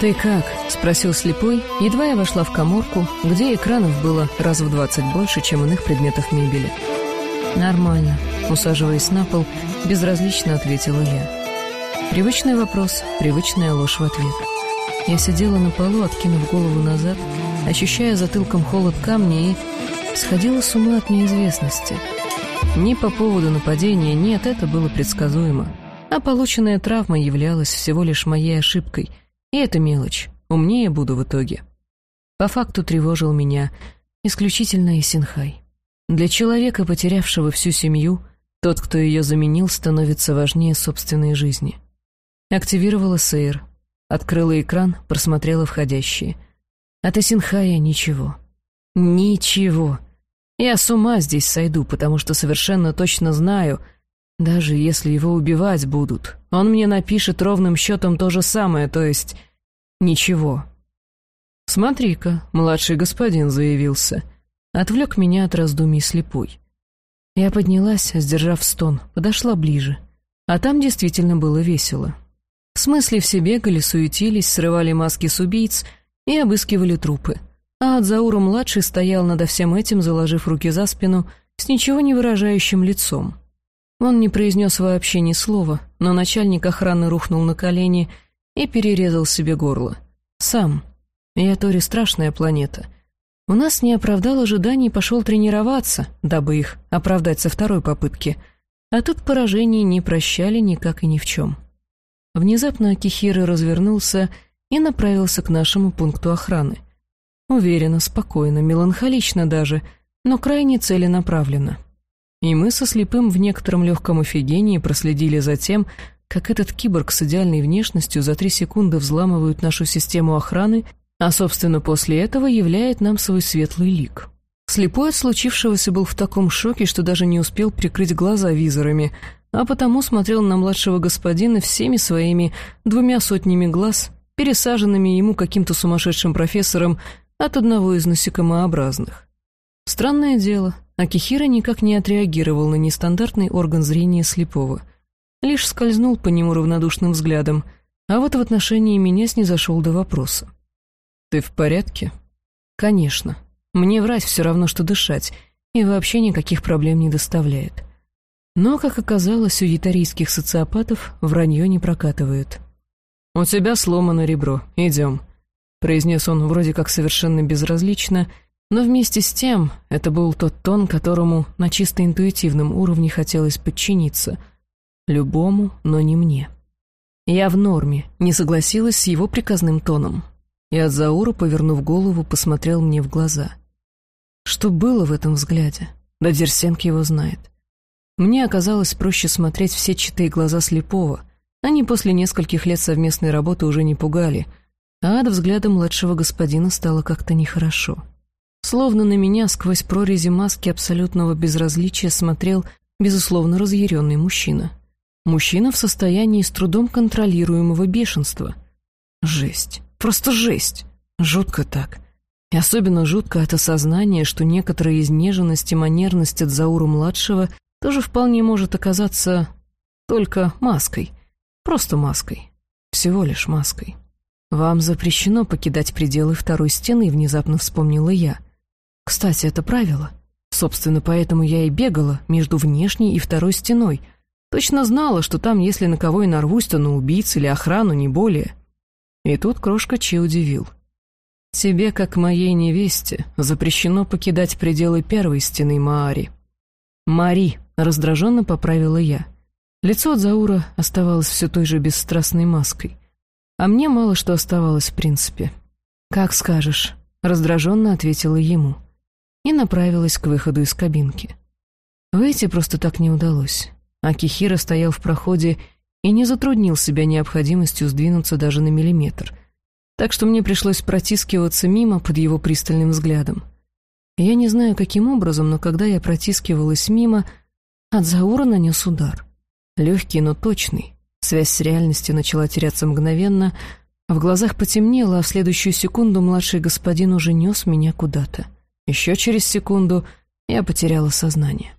«Ты как?» — спросил слепой, едва я вошла в коморку, где экранов было раз в двадцать больше, чем иных предметов мебели. «Нормально», — усаживаясь на пол, безразлично ответила я. Привычный вопрос, привычная ложь в ответ. Я сидела на полу, откинув голову назад, ощущая затылком холод камня и сходила с ума от неизвестности. Ни по поводу нападения, нет, это было предсказуемо. А полученная травма являлась всего лишь моей ошибкой. И это мелочь. Умнее буду в итоге. По факту тревожил меня исключительно Исинхай. Для человека, потерявшего всю семью, тот, кто ее заменил, становится важнее собственной жизни. Активировала сейр, открыла экран, просмотрела входящие. От Исинхая ничего. Ничего. Я с ума здесь сойду, потому что совершенно точно знаю, даже если его убивать будут, он мне напишет ровным счетом то же самое, то есть ничего. «Смотри-ка, младший господин заявился», — отвлек меня от раздумий слепой. Я поднялась, сдержав стон, подошла ближе. А там действительно было весело. В смысле все бегали, суетились, срывали маски с убийц и обыскивали трупы а Адзаура-младший стоял над всем этим, заложив руки за спину, с ничего не выражающим лицом. Он не произнес вообще ни слова, но начальник охраны рухнул на колени и перерезал себе горло. Сам. Ятори — страшная планета. У нас не оправдал ожиданий и пошел тренироваться, дабы их оправдать со второй попытки. А тут поражений не прощали никак и ни в чем. Внезапно Акихира развернулся и направился к нашему пункту охраны — Уверенно, спокойно, меланхолично даже, но крайне целенаправленно. И мы со слепым в некотором легком офигении проследили за тем, как этот киборг с идеальной внешностью за три секунды взламывает нашу систему охраны, а, собственно, после этого являет нам свой светлый лик. Слепой от случившегося был в таком шоке, что даже не успел прикрыть глаза визорами, а потому смотрел на младшего господина всеми своими двумя сотнями глаз, пересаженными ему каким-то сумасшедшим профессором от одного из насекомообразных. Странное дело, Акихира никак не отреагировал на нестандартный орган зрения слепого, лишь скользнул по нему равнодушным взглядом, а вот в отношении меня снизошел до вопроса. «Ты в порядке?» «Конечно. Мне врать все равно, что дышать, и вообще никаких проблем не доставляет». Но, как оказалось, у ятарийских социопатов вранье не прокатывает. «У тебя сломано ребро. Идем», произнес он вроде как совершенно безразлично, но вместе с тем это был тот тон, которому на чисто интуитивном уровне хотелось подчиниться. Любому, но не мне. Я в норме, не согласилась с его приказным тоном. И Адзаура, повернув голову, посмотрел мне в глаза. Что было в этом взгляде? Да Дерсенк его знает. Мне оказалось проще смотреть все читые глаза слепого. Они после нескольких лет совместной работы уже не пугали — а от взгляда младшего господина стало как-то нехорошо. Словно на меня сквозь прорези маски абсолютного безразличия смотрел, безусловно, разъяренный мужчина. Мужчина в состоянии с трудом контролируемого бешенства. Жесть. Просто жесть. Жутко так. И особенно жутко от осознания, что некоторая изнеженность и манерность от Зауру-младшего тоже вполне может оказаться только маской. Просто маской. Всего лишь маской. «Вам запрещено покидать пределы второй стены», — внезапно вспомнила я. «Кстати, это правило. Собственно, поэтому я и бегала между внешней и второй стеной. Точно знала, что там, если на кого и нарвусь, то на убийц или охрану, не более». И тут крошка Чи удивил. «Тебе, как моей невесте, запрещено покидать пределы первой стены Маари». «Мари», — раздраженно поправила я. Лицо Заура оставалось все той же бесстрастной маской. А мне мало что оставалось в принципе. «Как скажешь», — раздраженно ответила ему. И направилась к выходу из кабинки. Выйти просто так не удалось. Акихира стоял в проходе и не затруднил себя необходимостью сдвинуться даже на миллиметр. Так что мне пришлось протискиваться мимо под его пристальным взглядом. Я не знаю, каким образом, но когда я протискивалась мимо, от Заура нанес удар. Легкий, но точный. Связь с реальностью начала теряться мгновенно, в глазах потемнело, а в следующую секунду младший господин уже нес меня куда-то. Еще через секунду я потеряла сознание.